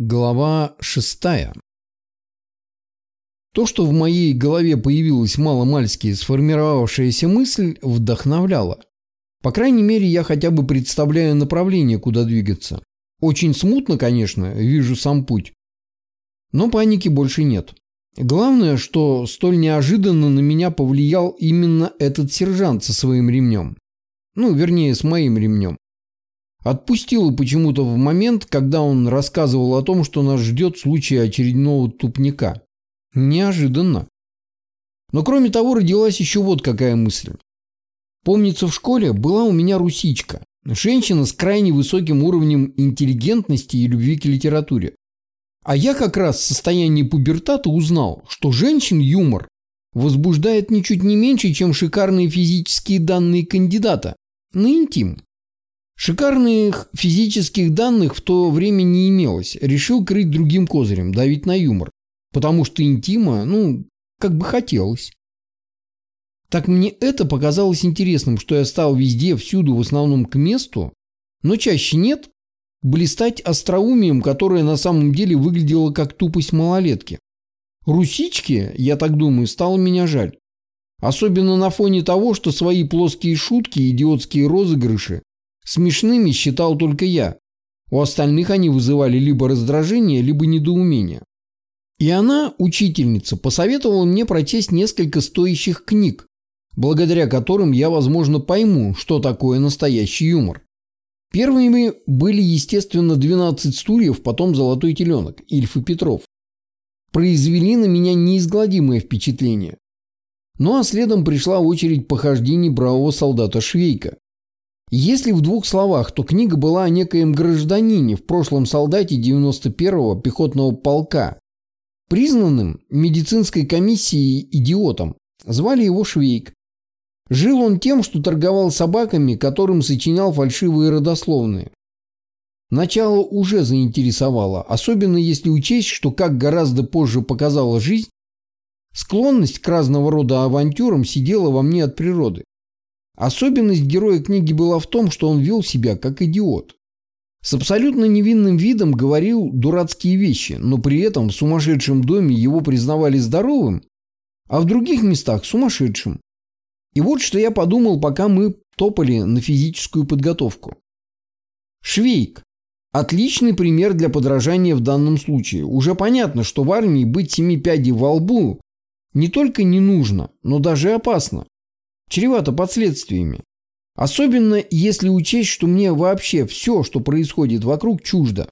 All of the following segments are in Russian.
Глава шестая. То, что в моей голове появилась маломальски сформировавшаяся мысль, вдохновляло. По крайней мере, я хотя бы представляю направление, куда двигаться. Очень смутно, конечно, вижу сам путь. Но паники больше нет. Главное, что столь неожиданно на меня повлиял именно этот сержант со своим ремнем. Ну, вернее, с моим ремнем. Отпустило почему-то в момент, когда он рассказывал о том, что нас ждет в случае очередного тупника. Неожиданно. Но кроме того, родилась еще вот какая мысль. Помнится, в школе была у меня русичка. Женщина с крайне высоким уровнем интеллигентности и любви к литературе. А я как раз в состоянии пубертата узнал, что женщин юмор возбуждает ничуть не меньше, чем шикарные физические данные кандидата на интим. Шикарных физических данных в то время не имелось. Решил крыть другим козырем, давить на юмор. Потому что интима, ну, как бы хотелось. Так мне это показалось интересным, что я стал везде, всюду, в основном к месту, но чаще нет, блистать остроумием, которое на самом деле выглядело как тупость малолетки. Русички, я так думаю, стало меня жаль. Особенно на фоне того, что свои плоские шутки, идиотские розыгрыши Смешными считал только я. У остальных они вызывали либо раздражение, либо недоумение. И она, учительница, посоветовала мне прочесть несколько стоящих книг, благодаря которым я, возможно, пойму, что такое настоящий юмор. Первыми были, естественно, «12 стульев», потом «Золотой теленок» Ильф и Петров. Произвели на меня неизгладимое впечатление. Ну а следом пришла очередь похождений бравого солдата Швейка. Если в двух словах, то книга была о некоем гражданине, в прошлом солдате 91-го пехотного полка, признанным медицинской комиссией идиотом. Звали его Швейк. Жил он тем, что торговал собаками, которым сочинял фальшивые родословные. Начало уже заинтересовало, особенно если учесть, что, как гораздо позже показала жизнь, склонность к разного рода авантюрам сидела во мне от природы. Особенность героя книги была в том, что он вел себя как идиот. С абсолютно невинным видом говорил дурацкие вещи, но при этом в сумасшедшем доме его признавали здоровым, а в других местах сумасшедшим. И вот что я подумал, пока мы топали на физическую подготовку. Швейк. Отличный пример для подражания в данном случае. Уже понятно, что в армии быть семи пядей во лбу не только не нужно, но даже опасно чревато последствиями. Особенно если учесть, что мне вообще все, что происходит вокруг, чуждо.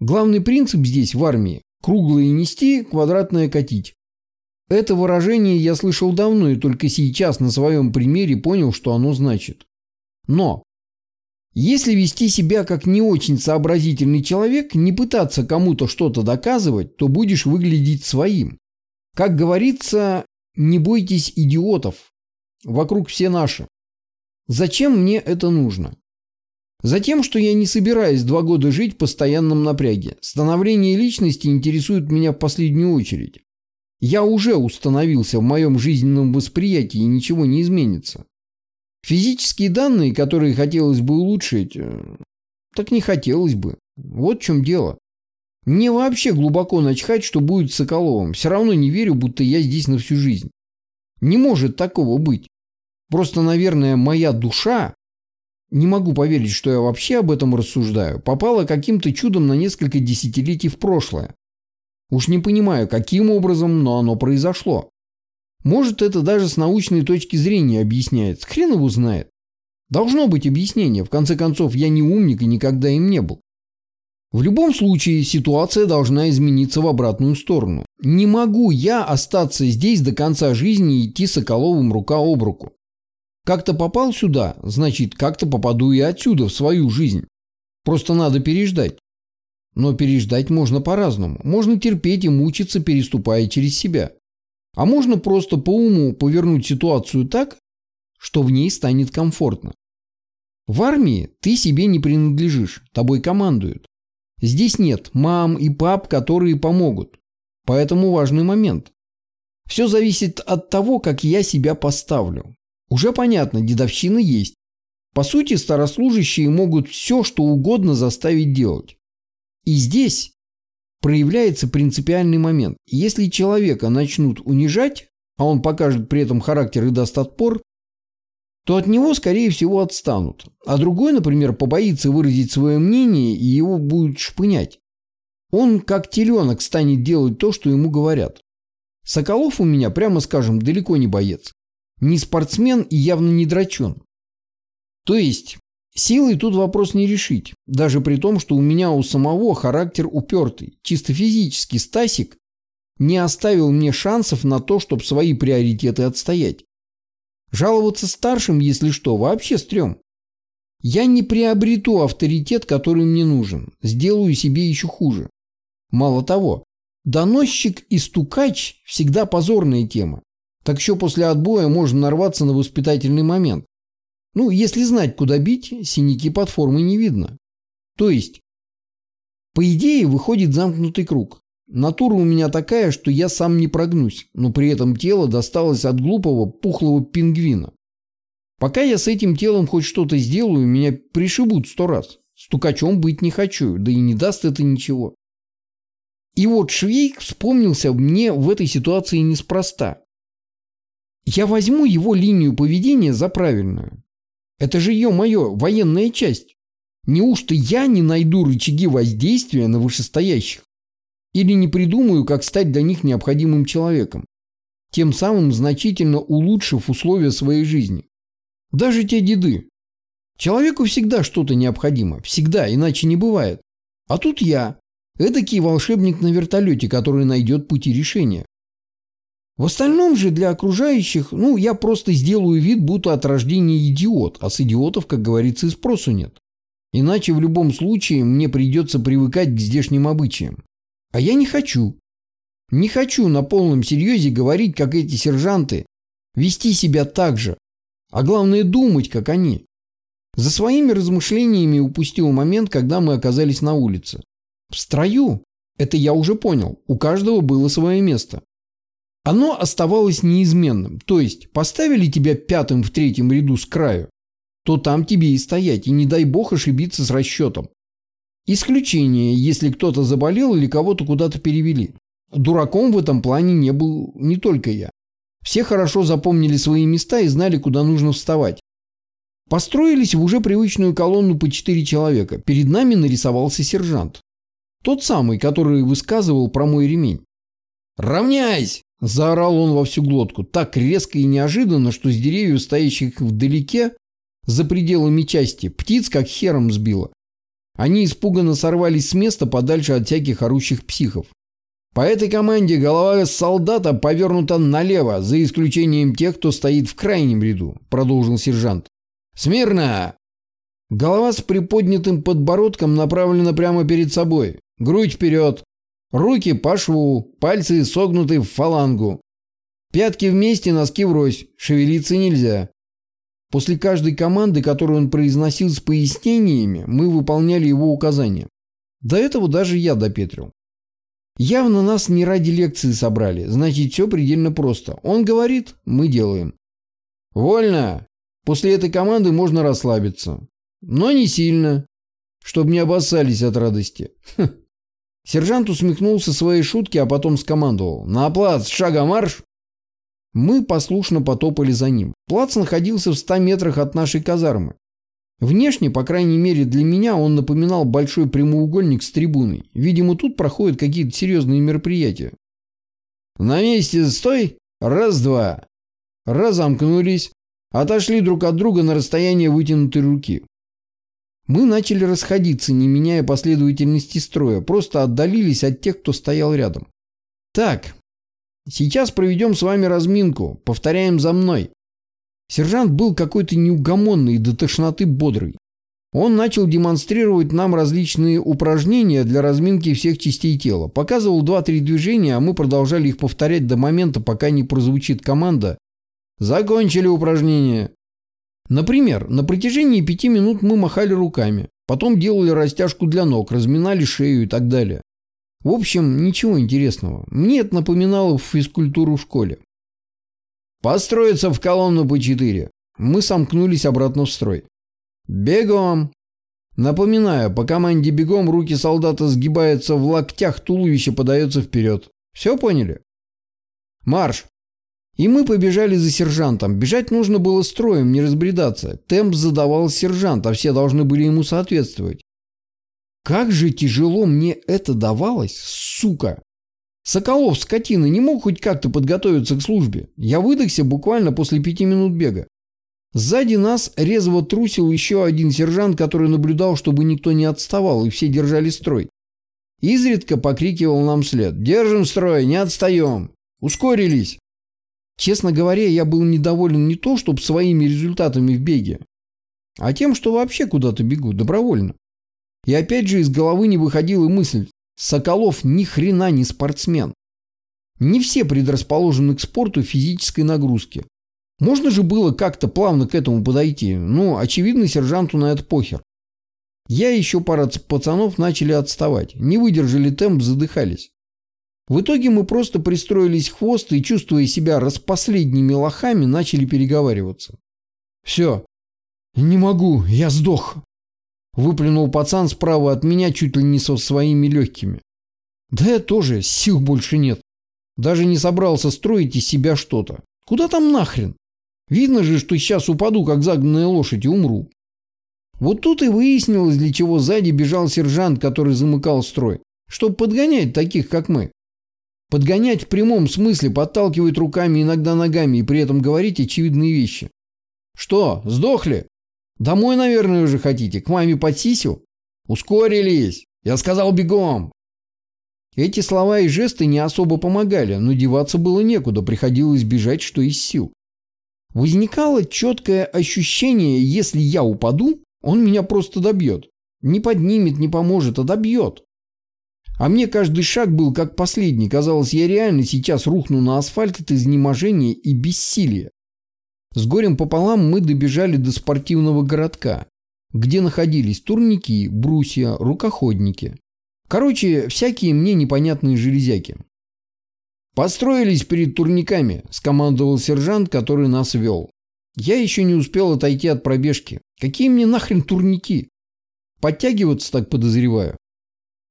Главный принцип здесь в армии – круглое нести, квадратное катить. Это выражение я слышал давно и только сейчас на своем примере понял, что оно значит. Но если вести себя как не очень сообразительный человек, не пытаться кому-то что-то доказывать, то будешь выглядеть своим. Как говорится, не бойтесь идиотов, Вокруг все наши. Зачем мне это нужно? Затем, что я не собираюсь два года жить в постоянном напряге. Становление личности интересует меня в последнюю очередь. Я уже установился в моем жизненном восприятии, и ничего не изменится. Физические данные, которые хотелось бы улучшить, э, так не хотелось бы. Вот в чем дело. Мне вообще глубоко начхать, что будет с Соколовым. Все равно не верю, будто я здесь на всю жизнь. Не может такого быть. Просто, наверное, моя душа, не могу поверить, что я вообще об этом рассуждаю, попала каким-то чудом на несколько десятилетий в прошлое. Уж не понимаю, каким образом, но оно произошло. Может, это даже с научной точки зрения объясняется. Хрен его знает. Должно быть объяснение. В конце концов, я не умник и никогда им не был. В любом случае, ситуация должна измениться в обратную сторону. Не могу я остаться здесь до конца жизни и идти Соколовым рука об руку. Как-то попал сюда, значит, как-то попаду и отсюда в свою жизнь. Просто надо переждать. Но переждать можно по-разному. Можно терпеть и мучиться, переступая через себя. А можно просто по уму повернуть ситуацию так, что в ней станет комфортно. В армии ты себе не принадлежишь, тобой командуют. Здесь нет мам и пап, которые помогут. Поэтому важный момент. Все зависит от того, как я себя поставлю. Уже понятно, дедовщина есть. По сути, старослужащие могут все, что угодно заставить делать. И здесь, проявляется принципиальный момент. Если человека начнут унижать, а он покажет при этом характер и даст отпор, то от него, скорее всего, отстанут. А другой, например, побоится выразить свое мнение, и его будут шпынять. Он, как теленок, станет делать то, что ему говорят. Соколов у меня, прямо скажем, далеко не боец. Не спортсмен и явно не драчун. То есть, силой тут вопрос не решить. Даже при том, что у меня у самого характер упертый. Чисто физически Стасик не оставил мне шансов на то, чтобы свои приоритеты отстоять. Жаловаться старшим, если что, вообще стрём. Я не приобрету авторитет, который мне нужен. Сделаю себе еще хуже. Мало того, доносчик и стукач всегда позорная тема. Так еще после отбоя можно нарваться на воспитательный момент. Ну, если знать, куда бить, синяки под формой не видно. То есть, по идее, выходит замкнутый круг. Натура у меня такая, что я сам не прогнусь, но при этом тело досталось от глупого, пухлого пингвина. Пока я с этим телом хоть что-то сделаю, меня пришибут сто раз. Стукачом быть не хочу, да и не даст это ничего. И вот Швейк вспомнился мне в этой ситуации неспроста. Я возьму его линию поведения за правильную. Это же ее мое военная часть. Неужто я не найду рычаги воздействия на вышестоящих? Или не придумаю, как стать для них необходимым человеком, тем самым значительно улучшив условия своей жизни. Даже те деды. Человеку всегда что-то необходимо, всегда, иначе не бывает. А тут я, эдакий волшебник на вертолете, который найдет пути решения. В остальном же для окружающих, ну, я просто сделаю вид, будто от рождения идиот, а с идиотов, как говорится, и спросу нет. Иначе в любом случае мне придется привыкать к здешним обычаям. А я не хочу. Не хочу на полном серьезе говорить, как эти сержанты, вести себя так же, а главное думать, как они. За своими размышлениями упустил момент, когда мы оказались на улице. В строю, это я уже понял, у каждого было свое место. Оно оставалось неизменным, то есть поставили тебя пятым в третьем ряду с краю, то там тебе и стоять, и не дай бог ошибиться с расчетом. Исключение, если кто-то заболел или кого-то куда-то перевели. Дураком в этом плане не был не только я. Все хорошо запомнили свои места и знали, куда нужно вставать. Построились в уже привычную колонну по четыре человека. Перед нами нарисовался сержант. Тот самый, который высказывал про мой ремень. «Равняйсь!» – заорал он во всю глотку. Так резко и неожиданно, что с деревьев, стоящих вдалеке, за пределами части, птиц как хером сбило. Они испуганно сорвались с места подальше от всяких орущих психов. По этой команде голова солдата повернута налево, за исключением тех, кто стоит в крайнем ряду, продолжил сержант. Смирно! Голова с приподнятым подбородком направлена прямо перед собой. Грудь вперед. Руки по шву, пальцы согнуты в фалангу. Пятки вместе, носки врозь. Шевелиться нельзя. После каждой команды, которую он произносил с пояснениями, мы выполняли его указания. До этого даже я допетрил. Явно нас не ради лекции собрали, значит все предельно просто. Он говорит, мы делаем. Вольно. После этой команды можно расслабиться. Но не сильно, чтобы не обоссались от радости. Хм. Сержант усмехнулся своей шутке, а потом скомандовал. На плац, шага марш! Мы послушно потопали за ним. Плац находился в 100 метрах от нашей казармы. Внешне, по крайней мере для меня, он напоминал большой прямоугольник с трибуной. Видимо, тут проходят какие-то серьезные мероприятия. На месте стой! Раз-два. Разомкнулись. Отошли друг от друга на расстояние вытянутой руки. Мы начали расходиться, не меняя последовательности строя, просто отдалились от тех, кто стоял рядом. Так, Сейчас проведем с вами разминку. Повторяем за мной. Сержант был какой-то неугомонный до тошноты бодрый. Он начал демонстрировать нам различные упражнения для разминки всех частей тела. Показывал 2-3 движения, а мы продолжали их повторять до момента, пока не прозвучит команда «Закончили упражнение». Например, на протяжении 5 минут мы махали руками, потом делали растяжку для ног, разминали шею и так далее. В общем, ничего интересного. Мне это напоминало физкультуру в школе. Построиться в колонну по четыре. Мы сомкнулись обратно в строй. Бегом! Напоминаю, по команде бегом руки солдата сгибаются в локтях, туловище подается вперед. Все поняли? Марш! И мы побежали за сержантом. Бежать нужно было строем, не разбредаться. Темп задавал сержант, а все должны были ему соответствовать. Как же тяжело мне это давалось, сука! Соколов, скотина, не мог хоть как-то подготовиться к службе. Я выдохся буквально после пяти минут бега. Сзади нас резво трусил еще один сержант, который наблюдал, чтобы никто не отставал, и все держали строй. Изредка покрикивал нам след. «Держим строй, не отстаем! Ускорились!» Честно говоря, я был недоволен не то, чтобы своими результатами в беге, а тем, что вообще куда-то бегу добровольно. И опять же из головы не выходила мысль, Соколов ни хрена не спортсмен. Не все предрасположены к спорту физической нагрузки. Можно же было как-то плавно к этому подойти, но, очевидно, сержанту на это похер. Я еще пара пацанов начали отставать, не выдержали темп, задыхались. В итоге мы просто пристроились хвост и, чувствуя себя распоследними лохами, начали переговариваться. «Все. Не могу, я сдох», Выплюнул пацан справа от меня чуть ли не со своими легкими. Да я тоже, сил больше нет. Даже не собрался строить из себя что-то. Куда там нахрен? Видно же, что сейчас упаду, как загнанная лошадь, и умру. Вот тут и выяснилось, для чего сзади бежал сержант, который замыкал строй. Чтобы подгонять таких, как мы. Подгонять в прямом смысле, подталкивать руками, иногда ногами, и при этом говорить очевидные вещи. Что, сдохли? Домой, наверное, уже хотите? К маме под сисю? Ускорились! Я сказал бегом!» Эти слова и жесты не особо помогали, но деваться было некуда, приходилось бежать, что из сил. Возникало четкое ощущение, если я упаду, он меня просто добьет. Не поднимет, не поможет, а добьет. А мне каждый шаг был как последний. Казалось, я реально сейчас рухну на асфальт от изнеможения и бессилия. С горем пополам мы добежали до спортивного городка, где находились турники, брусья, рукоходники. Короче, всякие мне непонятные железяки. «Построились перед турниками», – скомандовал сержант, который нас вел. Я еще не успел отойти от пробежки. Какие мне нахрен турники? Подтягиваться так подозреваю.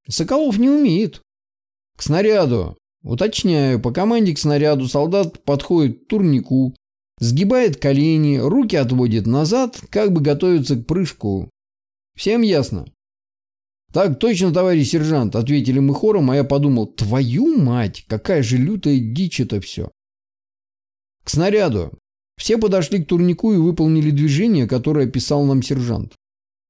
Соколов не умеет. К снаряду. Уточняю, по команде к снаряду солдат подходит к турнику, Сгибает колени, руки отводит назад, как бы готовится к прыжку. Всем ясно? «Так точно, товарищ сержант», — ответили мы хором, а я подумал, «Твою мать, какая же лютая дичь это все». К снаряду. Все подошли к турнику и выполнили движение, которое описал нам сержант.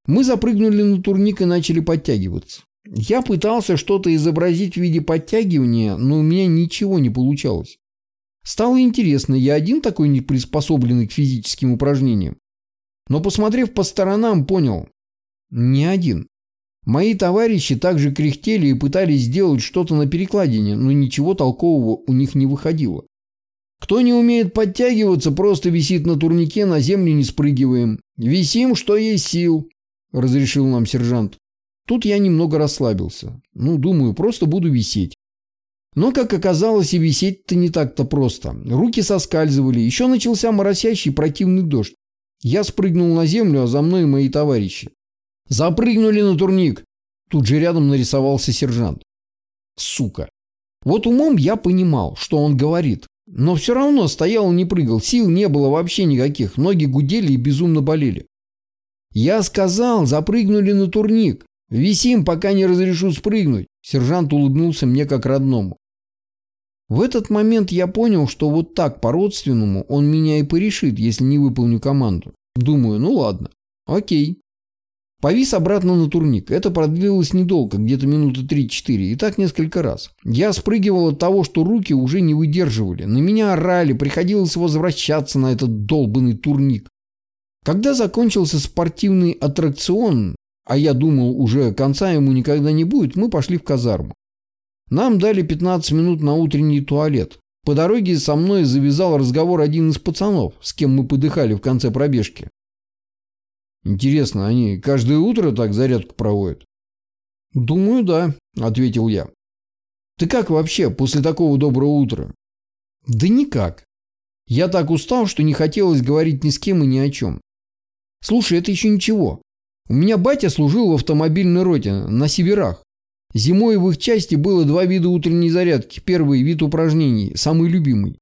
Мы запрыгнули на турник и начали подтягиваться. Я пытался что-то изобразить в виде подтягивания, но у меня ничего не получалось. Стало интересно, я один такой не приспособленный к физическим упражнениям. Но посмотрев по сторонам, понял. Не один. Мои товарищи также кряхтели и пытались сделать что-то на перекладине, но ничего толкового у них не выходило. Кто не умеет подтягиваться, просто висит на турнике, на землю не спрыгиваем. Висим, что есть сил, разрешил нам сержант. Тут я немного расслабился. Ну, думаю, просто буду висеть. Но, как оказалось, и висеть-то не так-то просто. Руки соскальзывали, еще начался моросящий противный дождь. Я спрыгнул на землю, а за мной мои товарищи. «Запрыгнули на турник!» Тут же рядом нарисовался сержант. Сука. Вот умом я понимал, что он говорит. Но все равно стоял и не прыгал, сил не было вообще никаких, ноги гудели и безумно болели. Я сказал, запрыгнули на турник. Висим, пока не разрешу спрыгнуть. Сержант улыбнулся мне как родному. В этот момент я понял, что вот так по-родственному он меня и порешит, если не выполню команду. Думаю, ну ладно, окей. Повис обратно на турник. Это продлилось недолго, где-то минуты 3-4, и так несколько раз. Я спрыгивал от того, что руки уже не выдерживали. На меня орали, приходилось возвращаться на этот долбанный турник. Когда закончился спортивный аттракцион, а я думал, уже конца ему никогда не будет, мы пошли в казарму. Нам дали 15 минут на утренний туалет. По дороге со мной завязал разговор один из пацанов, с кем мы подыхали в конце пробежки. Интересно, они каждое утро так зарядку проводят? Думаю, да, ответил я. Ты как вообще после такого доброго утра? Да никак. Я так устал, что не хотелось говорить ни с кем и ни о чем. Слушай, это еще ничего. У меня батя служил в автомобильной роте на северах. Зимой в их части было два вида утренней зарядки. Первый вид упражнений, самый любимый.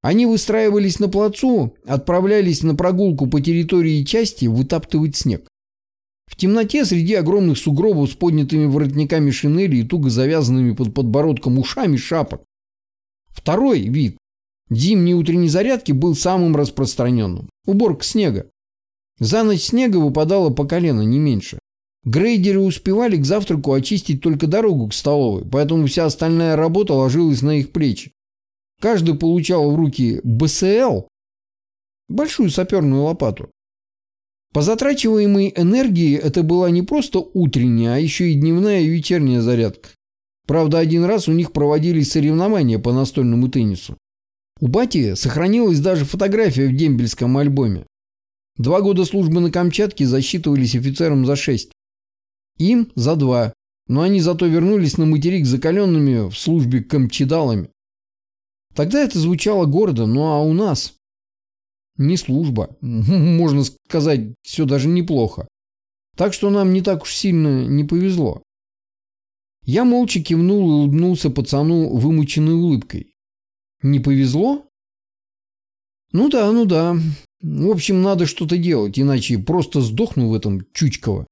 Они выстраивались на плацу, отправлялись на прогулку по территории части вытаптывать снег. В темноте среди огромных сугробов с поднятыми воротниками шинели и туго завязанными под подбородком ушами шапок. Второй вид зимней утренней зарядки был самым распространенным. Уборка снега. За ночь снега выпадало по колено, не меньше. Грейдеры успевали к завтраку очистить только дорогу к столовой, поэтому вся остальная работа ложилась на их плечи. Каждый получал в руки БСЛ, большую саперную лопату. По затрачиваемой энергии это была не просто утренняя, а еще и дневная и вечерняя зарядка. Правда, один раз у них проводились соревнования по настольному теннису. У Бати сохранилась даже фотография в дембельском альбоме. Два года службы на Камчатке засчитывались офицерам за шесть. Им за два, но они зато вернулись на материк закаленными в службе камчедалами. Тогда это звучало гордо, ну а у нас? Не служба. Можно сказать, все даже неплохо. Так что нам не так уж сильно не повезло. Я молча кивнул и улыбнулся пацану вымученной улыбкой. Не повезло? Ну да, ну да. В общем, надо что-то делать, иначе просто сдохну в этом Чучково.